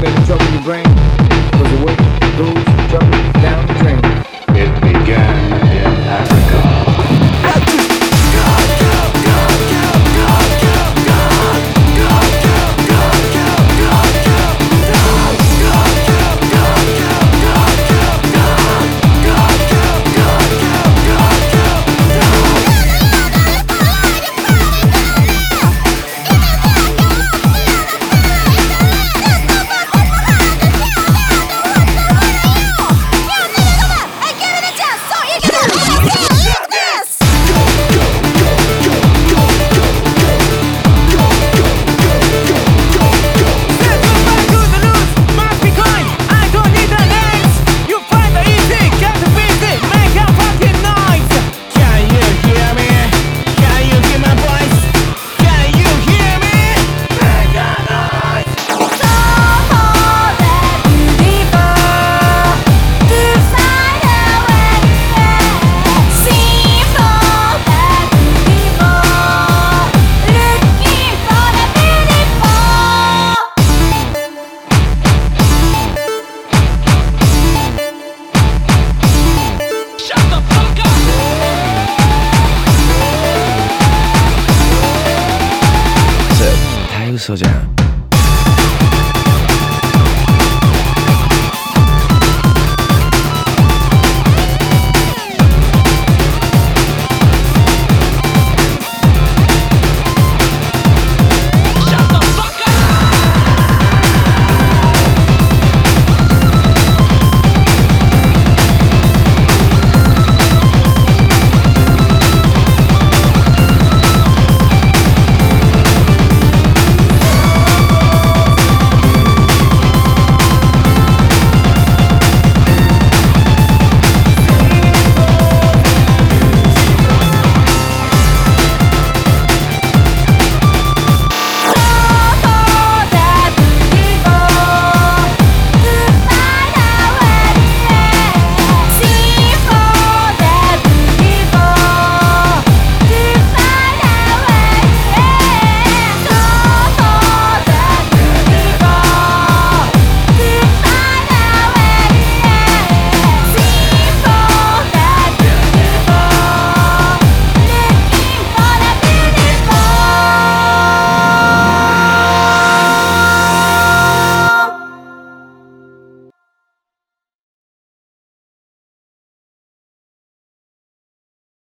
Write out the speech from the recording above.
baby, trouble in your brain. Cause the way it goes. 저, 다 웃어자.